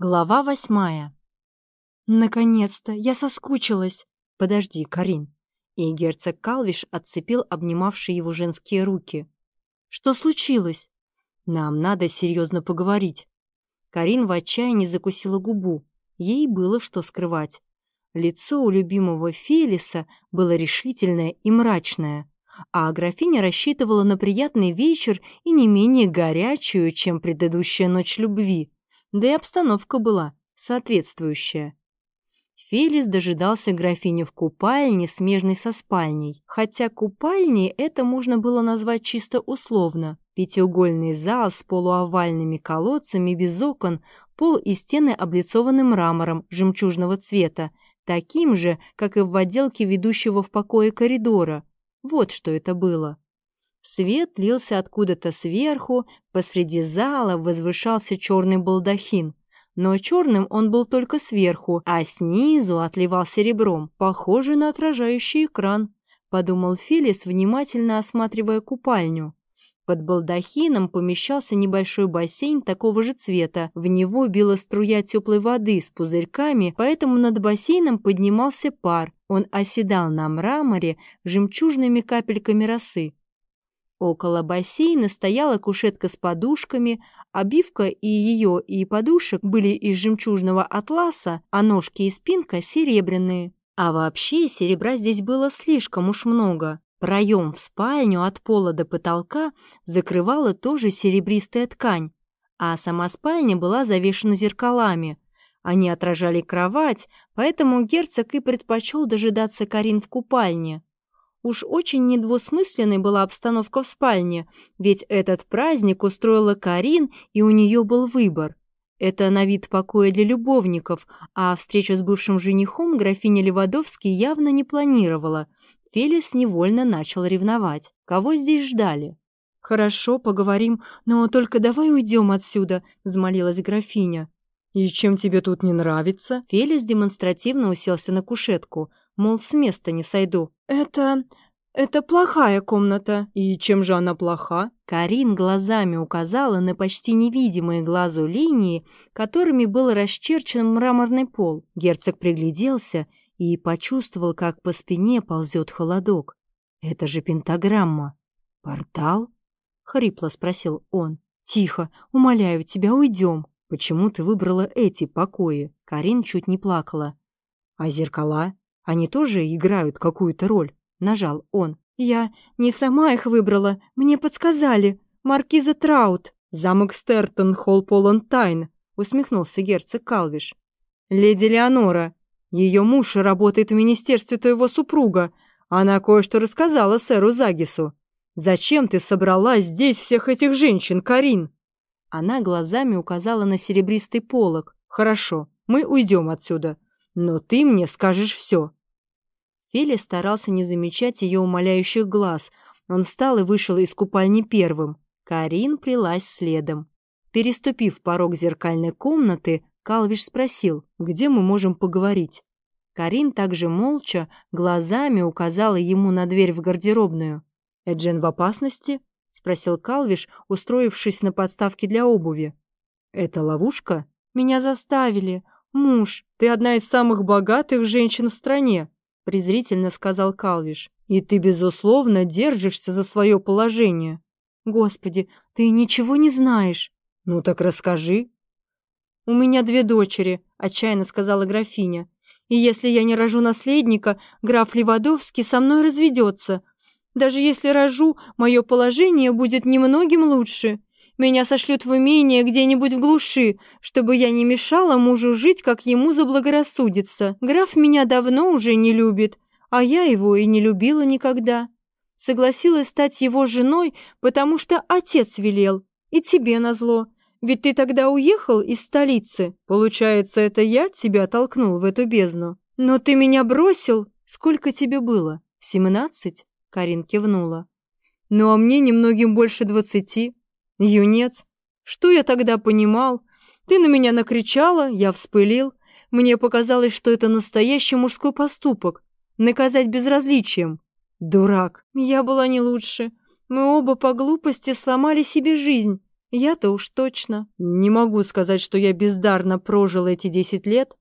Глава восьмая. «Наконец-то! Я соскучилась!» «Подожди, Карин!» И герцог Калвиш отцепил обнимавшие его женские руки. «Что случилось?» «Нам надо серьезно поговорить». Карин в отчаянии закусила губу. Ей было что скрывать. Лицо у любимого Фелиса было решительное и мрачное, а графиня рассчитывала на приятный вечер и не менее горячую, чем предыдущая ночь любви да и обстановка была соответствующая. Фелис дожидался графиню в купальне, смежной со спальней, хотя купальней это можно было назвать чисто условно. Пятиугольный зал с полуовальными колодцами без окон, пол и стены облицованы мрамором жемчужного цвета, таким же, как и в отделке ведущего в покое коридора. Вот что это было. Свет лился откуда-то сверху, посреди зала возвышался черный балдахин. Но черным он был только сверху, а снизу отливал серебром, похожий на отражающий экран, подумал Филис, внимательно осматривая купальню. Под балдахином помещался небольшой бассейн такого же цвета. В него била струя теплой воды с пузырьками, поэтому над бассейном поднимался пар. Он оседал на мраморе жемчужными капельками росы. Около бассейна стояла кушетка с подушками, обивка и ее, и подушек были из жемчужного атласа, а ножки и спинка серебряные. А вообще серебра здесь было слишком уж много. Проем в спальню от пола до потолка закрывала тоже серебристая ткань, а сама спальня была завешена зеркалами. Они отражали кровать, поэтому герцог и предпочел дожидаться Карин в купальне. Уж очень недвусмысленной была обстановка в спальне, ведь этот праздник устроила Карин, и у нее был выбор. Это на вид покоя для любовников, а встречу с бывшим женихом графиня Левадовский явно не планировала. Фелис невольно начал ревновать. Кого здесь ждали? «Хорошо, поговорим, но только давай уйдем отсюда», — взмолилась графиня. «И чем тебе тут не нравится?» Фелис демонстративно уселся на кушетку мол, с места не сойду. «Это... это плохая комната». «И чем же она плоха?» Карин глазами указала на почти невидимые глазу линии, которыми был расчерчен мраморный пол. Герцог пригляделся и почувствовал, как по спине ползет холодок. «Это же пентаграмма». «Портал?» — хрипло спросил он. «Тихо, умоляю тебя, уйдем». «Почему ты выбрала эти покои?» Карин чуть не плакала. «А зеркала?» Они тоже играют какую-то роль?» — нажал он. «Я не сама их выбрала, мне подсказали. Маркиза Траут, замок Стертон, холл полон тайн», — усмехнулся герцог Калвиш. «Леди Леонора, ее муж работает в министерстве твоего супруга. Она кое-что рассказала сэру Загису. Зачем ты собрала здесь всех этих женщин, Карин?» Она глазами указала на серебристый полог. «Хорошо, мы уйдем отсюда, но ты мне скажешь все. Фили старался не замечать ее умоляющих глаз. Он встал и вышел из купальни первым. Карин плелась следом. Переступив порог зеркальной комнаты, Калвиш спросил, где мы можем поговорить. Карин также молча глазами указала ему на дверь в гардеробную. «Эджен в опасности?» — спросил Калвиш, устроившись на подставке для обуви. «Это ловушка?» «Меня заставили. Муж, ты одна из самых богатых женщин в стране презрительно сказал Калвиш. «И ты, безусловно, держишься за свое положение». «Господи, ты ничего не знаешь». «Ну так расскажи». «У меня две дочери», — отчаянно сказала графиня. «И если я не рожу наследника, граф Левадовский со мной разведется. Даже если рожу, мое положение будет немногим лучше. Меня сошлют в имение где-нибудь в глуши, чтобы я не мешала мужу жить, как ему заблагорассудится. Граф меня давно уже не любит, а я его и не любила никогда. Согласилась стать его женой, потому что отец велел. И тебе назло. Ведь ты тогда уехал из столицы. Получается, это я тебя толкнул в эту бездну. Но ты меня бросил. Сколько тебе было? Семнадцать? Карин кивнула. Ну, а мне немногим больше двадцати. Юнец, что я тогда понимал? Ты на меня накричала, я вспылил. Мне показалось, что это настоящий мужской поступок. Наказать безразличием. Дурак. Я была не лучше. Мы оба по глупости сломали себе жизнь. Я-то уж точно. Не могу сказать, что я бездарно прожил эти десять лет.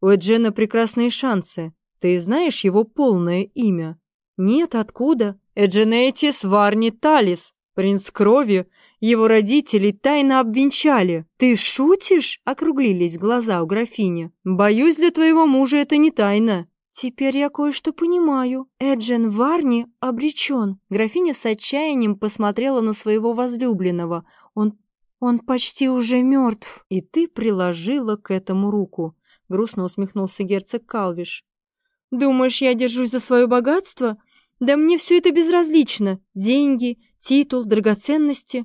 У Эджена прекрасные шансы. Ты знаешь его полное имя? Нет, откуда? Эдженетис Варни Талис, принц крови. Его родители тайно обвенчали. Ты шутишь? Округлились глаза у графини. Боюсь, для твоего мужа это не тайна. «Теперь я кое-что понимаю. Эджен Варни обречен». Графиня с отчаянием посмотрела на своего возлюбленного. «Он... он почти уже мертв». «И ты приложила к этому руку», — грустно усмехнулся герцог Калвиш. «Думаешь, я держусь за свое богатство? Да мне все это безразлично. Деньги, титул, драгоценности».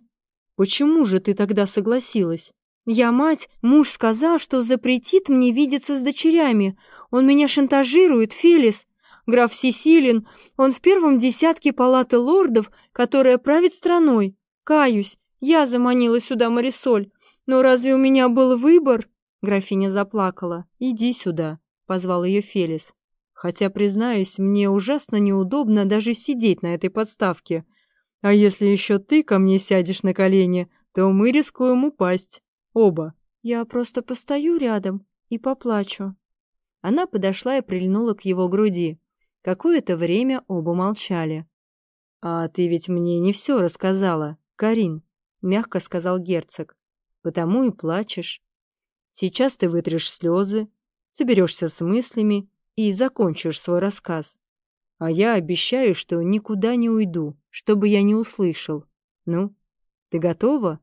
«Почему же ты тогда согласилась?» Я мать, муж сказал, что запретит мне видеться с дочерями. Он меня шантажирует, Фелис. Граф Сесилин, он в первом десятке палаты лордов, которая правит страной. Каюсь, я заманила сюда Марисоль. Но разве у меня был выбор? Графиня заплакала. «Иди сюда», — позвал ее Фелис. «Хотя, признаюсь, мне ужасно неудобно даже сидеть на этой подставке. А если еще ты ко мне сядешь на колени, то мы рискуем упасть». Оба. Я просто постою рядом и поплачу. Она подошла и прильнула к его груди. Какое-то время оба молчали. «А ты ведь мне не все рассказала, Карин», — мягко сказал герцог. «Потому и плачешь. Сейчас ты вытрешь слезы, соберешься с мыслями и закончишь свой рассказ. А я обещаю, что никуда не уйду, чтобы я не услышал. Ну, ты готова?»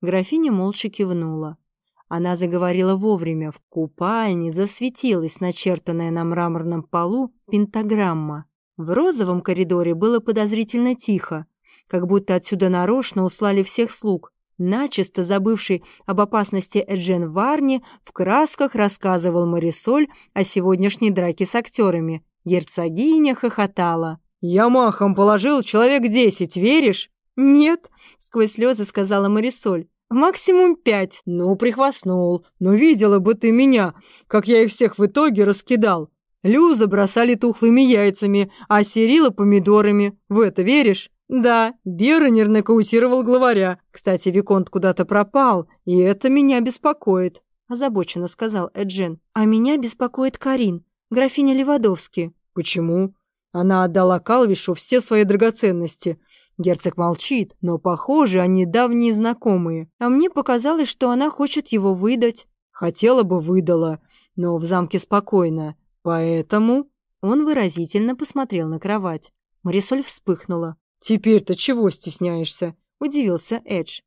Графиня молча кивнула. Она заговорила вовремя. В купальне засветилась начертанная на мраморном полу пентаграмма. В розовом коридоре было подозрительно тихо, как будто отсюда нарочно услали всех слуг. Начисто забывший об опасности Эджен Варни, в красках рассказывал Марисоль о сегодняшней драке с актерами. Герцогиня хохотала. «Я махом положил человек десять, веришь?» «Нет», — сквозь слезы сказала Марисоль. «Максимум пять». «Ну, прихвастнул. Но видела бы ты меня, как я их всех в итоге раскидал. Люза бросали тухлыми яйцами, а Сирила помидорами. В это веришь?» «Да, Беронер нокаутировал главаря. Кстати, Виконт куда-то пропал, и это меня беспокоит», – озабоченно сказал Эджен. «А меня беспокоит Карин, графиня Левадовски». «Почему?» Она отдала Калвишу все свои драгоценности. Герцог молчит, но, похоже, они давние знакомые. А мне показалось, что она хочет его выдать. Хотела бы выдала, но в замке спокойно. Поэтому он выразительно посмотрел на кровать. Марисоль вспыхнула. «Теперь-то чего стесняешься?» – удивился Эдж.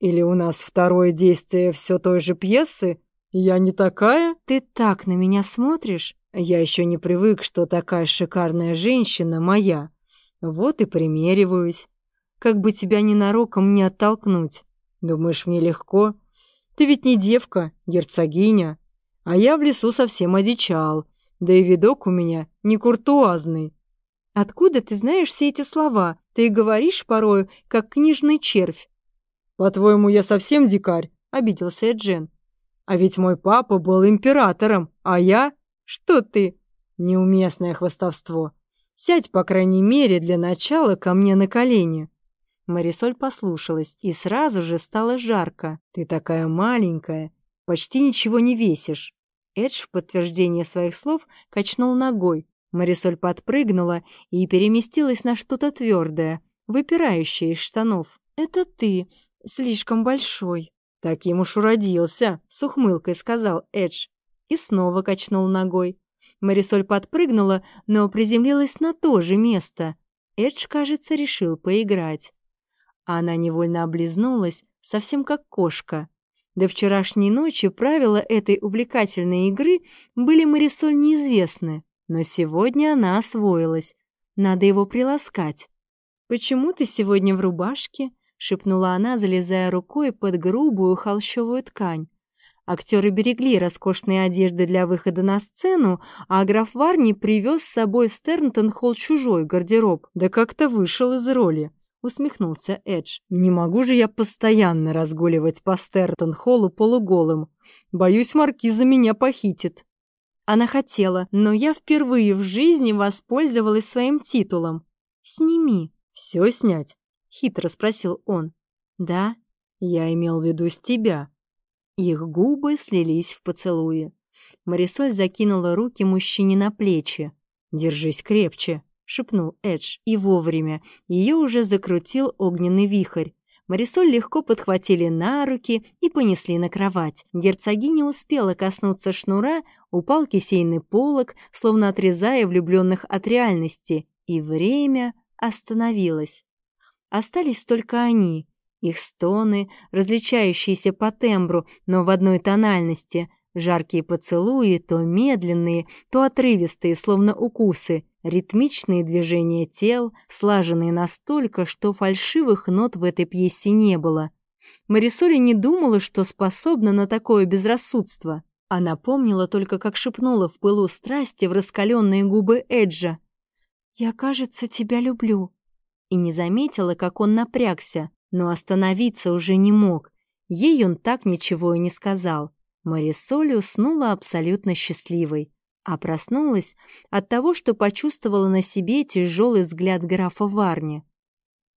«Или у нас второе действие все той же пьесы? Я не такая?» «Ты так на меня смотришь?» Я еще не привык, что такая шикарная женщина моя. Вот и примериваюсь. Как бы тебя ненароком не оттолкнуть. Думаешь, мне легко? Ты ведь не девка, герцогиня. А я в лесу совсем одичал. Да и видок у меня не куртуазный. Откуда ты знаешь все эти слова? Ты говоришь порою, как книжный червь. По-твоему, я совсем дикарь? Обиделся Эджен. А ведь мой папа был императором, а я... Что ты? Неуместное хвастовство. Сядь, по крайней мере, для начала ко мне на колени. Марисоль послушалась, и сразу же стало жарко. Ты такая маленькая, почти ничего не весишь. Эдж в подтверждение своих слов качнул ногой. Марисоль подпрыгнула и переместилась на что-то твердое, выпирающее из штанов. «Это ты, слишком большой». «Таким уж уродился», — с ухмылкой сказал Эдж и снова качнул ногой. Марисоль подпрыгнула, но приземлилась на то же место. Эдж, кажется, решил поиграть. Она невольно облизнулась, совсем как кошка. До вчерашней ночи правила этой увлекательной игры были Марисоль неизвестны, но сегодня она освоилась. Надо его приласкать. «Почему ты сегодня в рубашке?» — шепнула она, залезая рукой под грубую холщовую ткань. Актеры берегли роскошные одежды для выхода на сцену, а граф Варни привез с собой в Стернтон-холл чужой гардероб. Да как-то вышел из роли. Усмехнулся Эдж. «Не могу же я постоянно разгуливать по Стертон-холлу полуголым. Боюсь, маркиза меня похитит». Она хотела, но я впервые в жизни воспользовалась своим титулом. «Сними». «Все снять?» — хитро спросил он. «Да?» «Я имел в виду с тебя». Их губы слились в поцелуе. Марисоль закинула руки мужчине на плечи. «Держись крепче», — шепнул Эдж, и вовремя. Ее уже закрутил огненный вихрь. Марисоль легко подхватили на руки и понесли на кровать. Герцогиня успела коснуться шнура, упал кисейный полог, словно отрезая влюбленных от реальности, и время остановилось. Остались только они, их стоны, различающиеся по тембру, но в одной тональности, жаркие поцелуи, то медленные, то отрывистые, словно укусы, ритмичные движения тел, слаженные настолько, что фальшивых нот в этой пьесе не было. Марисоли не думала, что способна на такое безрассудство. Она помнила только, как шепнула в пылу страсти в раскаленные губы Эджа. «Я, кажется, тебя люблю». И не заметила, как он напрягся, но остановиться уже не мог. Ей он так ничего и не сказал. Марисоль уснула абсолютно счастливой, а проснулась от того, что почувствовала на себе тяжелый взгляд графа Варни.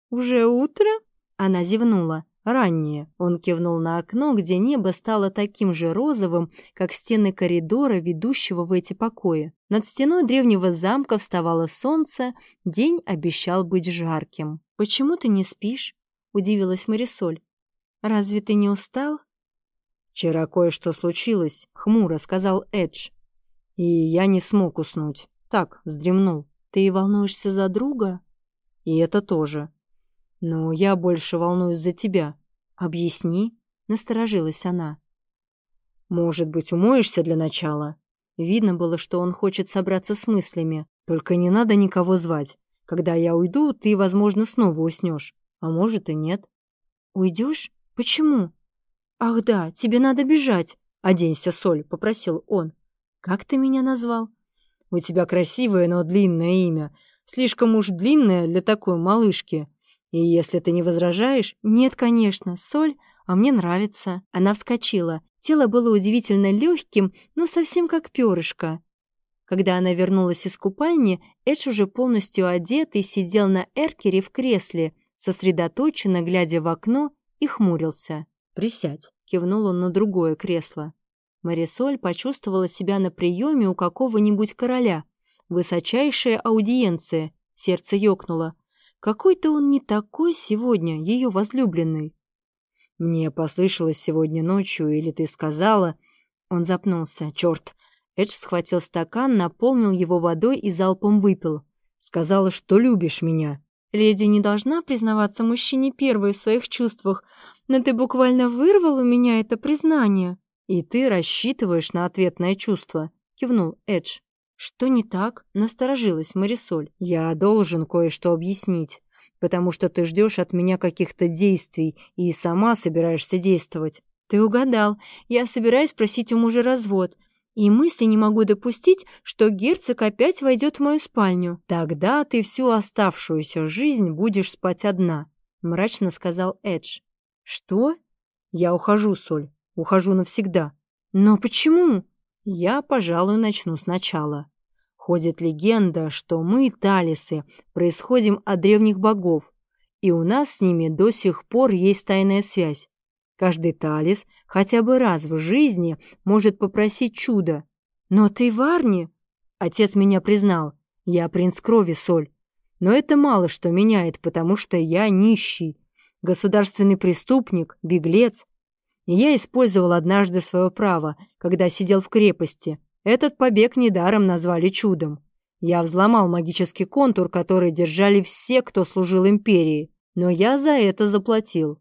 «Уже утро?» — она зевнула. Раннее. Он кивнул на окно, где небо стало таким же розовым, как стены коридора, ведущего в эти покои. Над стеной древнего замка вставало солнце, день обещал быть жарким. «Почему ты не спишь?» — удивилась Марисоль. «Разве ты не устал?» «Вчера кое-что случилось», — хмуро сказал Эдж. «И я не смог уснуть. Так, вздремнул. Ты волнуешься за друга?» «И это тоже. «Но я больше волнуюсь за тебя». «Объясни», — насторожилась она. «Может быть, умоешься для начала?» Видно было, что он хочет собраться с мыслями. «Только не надо никого звать. Когда я уйду, ты, возможно, снова уснешь. А может и нет». «Уйдешь? Почему?» «Ах да, тебе надо бежать». «Оденься, Соль», — попросил он. «Как ты меня назвал?» «У тебя красивое, но длинное имя. Слишком уж длинное для такой малышки. И если ты не возражаешь... Нет, конечно, соль, а мне нравится. Она вскочила. Тело было удивительно легким, но совсем как перышко. Когда она вернулась из купальни, Эдж уже полностью одетый сидел на эркере в кресле, сосредоточенно глядя в окно и хмурился. «Присядь», — кивнул он на другое кресло. Марисоль почувствовала себя на приеме у какого-нибудь короля. Высочайшая аудиенция. Сердце ёкнуло. Какой-то он не такой сегодня, ее возлюбленный. Мне послышалось сегодня ночью, или ты сказала... Он запнулся. Черт. Эдж схватил стакан, наполнил его водой и залпом выпил. Сказала, что любишь меня. Леди не должна признаваться мужчине первой в своих чувствах, но ты буквально вырвал у меня это признание. И ты рассчитываешь на ответное чувство, кивнул Эдж. «Что не так?» — насторожилась Марисоль. «Я должен кое-что объяснить, потому что ты ждешь от меня каких-то действий и сама собираешься действовать». «Ты угадал. Я собираюсь просить у мужа развод, и мысли не могу допустить, что герцог опять войдет в мою спальню». «Тогда ты всю оставшуюся жизнь будешь спать одна», — мрачно сказал Эдж. «Что?» «Я ухожу, Соль. Ухожу навсегда». «Но почему?» Я, пожалуй, начну сначала. Ходит легенда, что мы, талисы, происходим от древних богов, и у нас с ними до сих пор есть тайная связь. Каждый талис хотя бы раз в жизни может попросить чудо. Но ты Варни? Отец меня признал. Я принц крови, Соль. Но это мало что меняет, потому что я нищий, государственный преступник, беглец. Я использовал однажды свое право, когда сидел в крепости. Этот побег недаром назвали чудом. Я взломал магический контур, который держали все, кто служил империи. Но я за это заплатил.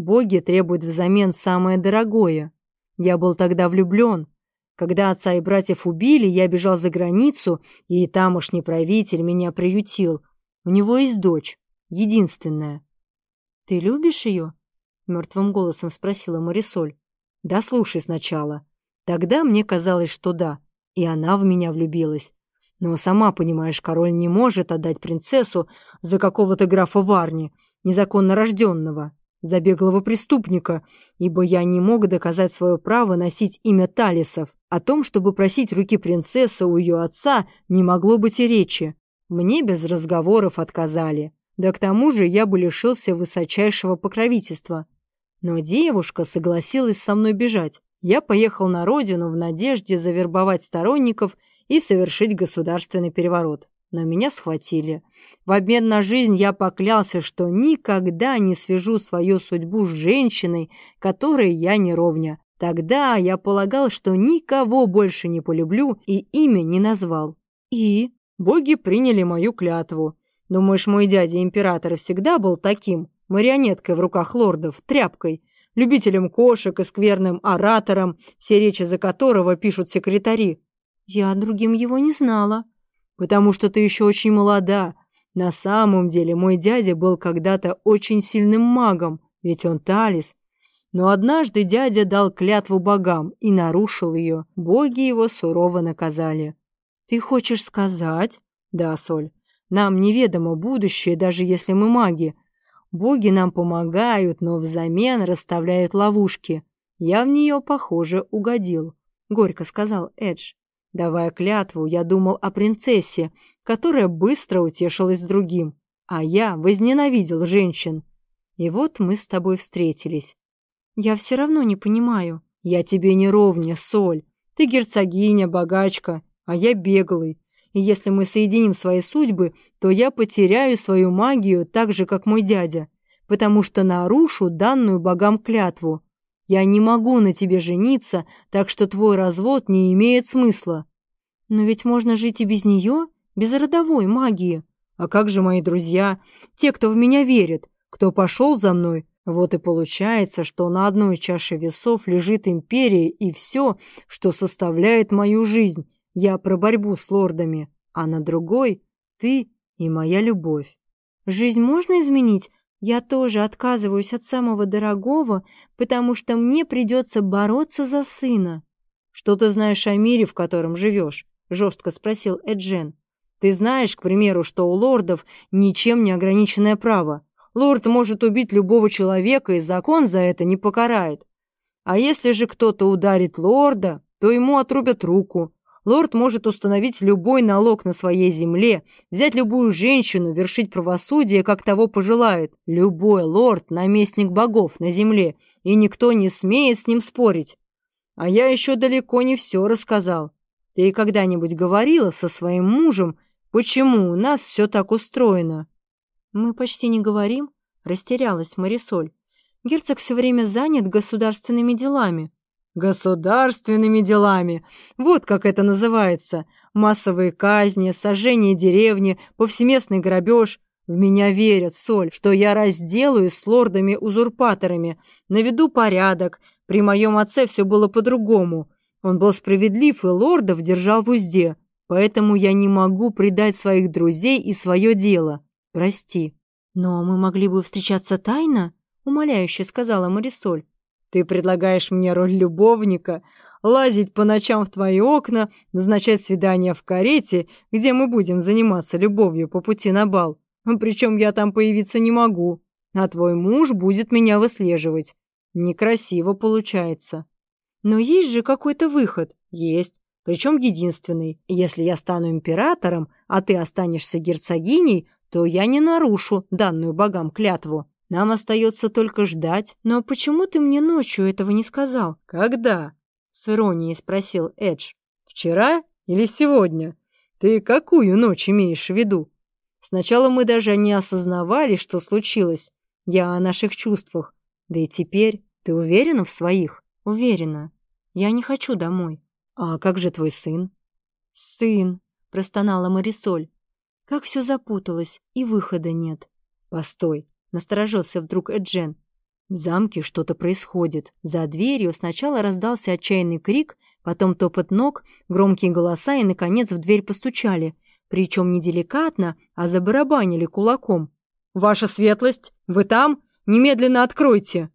Боги требуют взамен самое дорогое. Я был тогда влюблен. Когда отца и братьев убили, я бежал за границу, и тамошний правитель меня приютил. У него есть дочь, единственная. «Ты любишь ее?» мертвым голосом спросила Марисоль. «Да слушай сначала. Тогда мне казалось, что да, и она в меня влюбилась. Но сама понимаешь, король не может отдать принцессу за какого-то графа Варни, незаконно рожденного, за беглого преступника, ибо я не мог доказать свое право носить имя Талисов. О том, чтобы просить руки принцессы у ее отца, не могло быть и речи. Мне без разговоров отказали. Да к тому же я бы лишился высочайшего покровительства. Но девушка согласилась со мной бежать. Я поехал на родину в надежде завербовать сторонников и совершить государственный переворот. Но меня схватили. В обмен на жизнь я поклялся, что никогда не свяжу свою судьбу с женщиной, которой я не ровня. Тогда я полагал, что никого больше не полюблю и имя не назвал. И боги приняли мою клятву. Думаешь, мой дядя император всегда был таким? Марионеткой в руках лордов, тряпкой, любителем кошек и скверным оратором, все речи за которого пишут секретари. Я другим его не знала. Потому что ты еще очень молода. На самом деле мой дядя был когда-то очень сильным магом, ведь он Талис, но однажды дядя дал клятву богам и нарушил ее. Боги его сурово наказали. «Ты хочешь сказать?» «Да, Соль. Нам неведомо будущее, даже если мы маги. Боги нам помогают, но взамен расставляют ловушки. Я в нее, похоже, угодил», — горько сказал Эдж. Давая клятву, я думал о принцессе, которая быстро утешилась другим, а я возненавидел женщин. И вот мы с тобой встретились. Я все равно не понимаю. Я тебе не ровня, Соль. Ты герцогиня, богачка, а я беглый. И если мы соединим свои судьбы, то я потеряю свою магию так же, как мой дядя, потому что нарушу данную богам клятву. Я не могу на тебе жениться, так что твой развод не имеет смысла. Но ведь можно жить и без нее, без родовой магии. А как же мои друзья, те, кто в меня верит, кто пошел за мной, вот и получается, что на одной чаше весов лежит империя и все, что составляет мою жизнь. Я про борьбу с лордами, а на другой — ты и моя любовь. Жизнь можно изменить? Я тоже отказываюсь от самого дорогого, потому что мне придется бороться за сына. Что ты знаешь о мире, в котором живешь? Жестко спросил Эджен. Ты знаешь, к примеру, что у лордов ничем не ограниченное право. Лорд может убить любого человека, и закон за это не покарает. А если же кто-то ударит лорда, то ему отрубят руку. Лорд может установить любой налог на своей земле, взять любую женщину, вершить правосудие, как того пожелает. Любой лорд – наместник богов на земле, и никто не смеет с ним спорить. А я еще далеко не все рассказал. Ты когда-нибудь говорила со своим мужем, почему у нас все так устроено? «Мы почти не говорим», — растерялась Марисоль. «Герцог все время занят государственными делами». «Государственными делами! Вот как это называется! Массовые казни, сожжение деревни, повсеместный грабеж. В меня верят, Соль, что я разделаюсь с лордами-узурпаторами, наведу порядок. При моем отце все было по-другому. Он был справедлив и лордов держал в узде, поэтому я не могу предать своих друзей и свое дело. Прости. Но мы могли бы встречаться тайно, умоляюще сказала Марисоль. Ты предлагаешь мне роль любовника, лазить по ночам в твои окна, назначать свидания в карете, где мы будем заниматься любовью по пути на бал. Причем я там появиться не могу, а твой муж будет меня выслеживать. Некрасиво получается. Но есть же какой-то выход. Есть. Причем единственный. Если я стану императором, а ты останешься герцогиней, то я не нарушу данную богам клятву. Нам остается только ждать. Но почему ты мне ночью этого не сказал? Когда? С иронией спросил Эдж. Вчера или сегодня? Ты какую ночь имеешь в виду? Сначала мы даже не осознавали, что случилось. Я о наших чувствах. Да и теперь ты уверена в своих? Уверена. Я не хочу домой. А как же твой сын? Сын, простонала Марисоль. Как все запуталось, и выхода нет. Постой, насторожился вдруг Эджен. В замке что-то происходит. За дверью сначала раздался отчаянный крик, потом топот ног, громкие голоса и, наконец, в дверь постучали. Причем не деликатно, а забарабанили кулаком. «Ваша светлость! Вы там? Немедленно откройте!»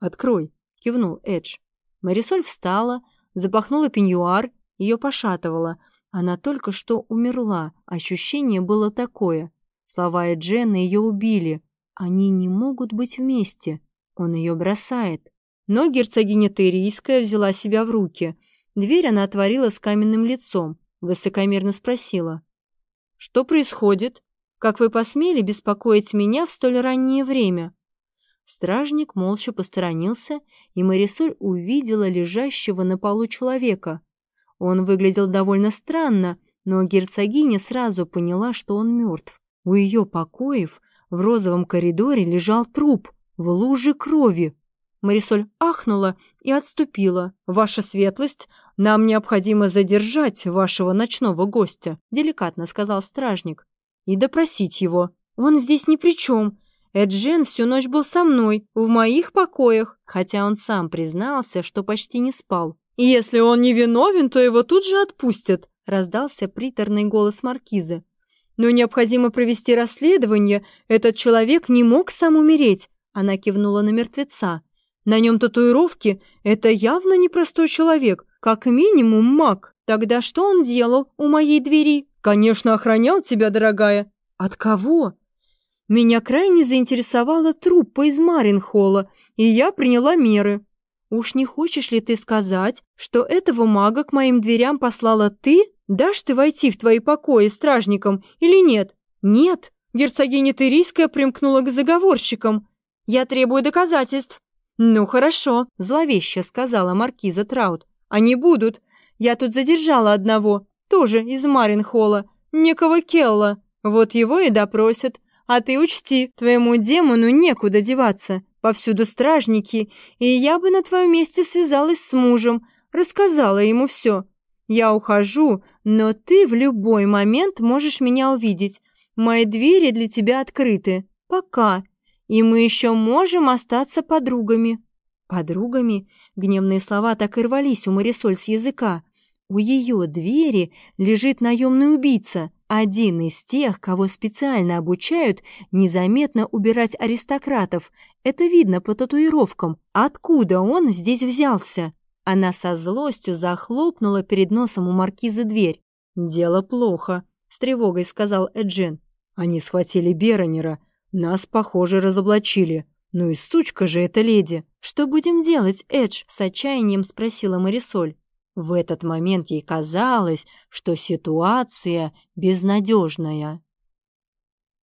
«Открой!» — кивнул Эдж. Марисоль встала, запахнула пеньюар, ее пошатывала — она только что умерла. Ощущение было такое. Слова Эджена ее убили. Они не могут быть вместе. Он ее бросает. Но герцогиня Терийская взяла себя в руки. Дверь она отворила с каменным лицом. Высокомерно спросила. «Что происходит?» Как вы посмели беспокоить меня в столь раннее время?» Стражник молча посторонился, и Марисоль увидела лежащего на полу человека. Он выглядел довольно странно, но герцогиня сразу поняла, что он мертв. У ее покоев в розовом коридоре лежал труп в луже крови. Марисоль ахнула и отступила. «Ваша светлость, нам необходимо задержать вашего ночного гостя», — деликатно сказал стражник. «И допросить его. Он здесь ни при чем. Эджен всю ночь был со мной, в моих покоях, хотя он сам признался, что почти не спал. Если он не виновен, то его тут же отпустят», — раздался приторный голос маркизы. «Но необходимо провести расследование. Этот человек не мог сам умереть». Она кивнула на мертвеца. На нем татуировки — это явно непростой человек, как минимум маг. Тогда что он делал у моей двери? Конечно, охранял тебя, дорогая. От кого? Меня крайне заинтересовала труппа из Маринхола, и я приняла меры. Уж не хочешь ли ты сказать, что этого мага к моим дверям послала ты? Дашь ты войти в твои покои стражникам или нет? Нет. Герцогиня Тырийская примкнула к заговорщикам. Я требую доказательств. «Ну хорошо», — зловеще сказала маркиза Траут. «Они будут. Я тут задержала одного, тоже из Маринхола, некого Келла. Вот его и допросят. А ты учти, твоему демону некуда деваться. Повсюду стражники, и я бы на твоем месте связалась с мужем, рассказала ему все. Я ухожу, но ты в любой момент можешь меня увидеть. Мои двери для тебя открыты. Пока и мы еще можем остаться подругами». «Подругами?» Гневные слова так и рвались у Марисоль с языка. У ее двери лежит наемный убийца, один из тех, кого специально обучают незаметно убирать аристократов. Это видно по татуировкам. Откуда он здесь взялся? Она со злостью захлопнула перед носом у маркиза дверь. «Дело плохо», — с тревогой сказал Эджин. «Они схватили Беронера, нас, похоже, разоблачили. Ну и сучка же эта леди. Что будем делать, Эдж? С отчаянием спросила Марисоль. В этот момент ей казалось, что ситуация безнадежная.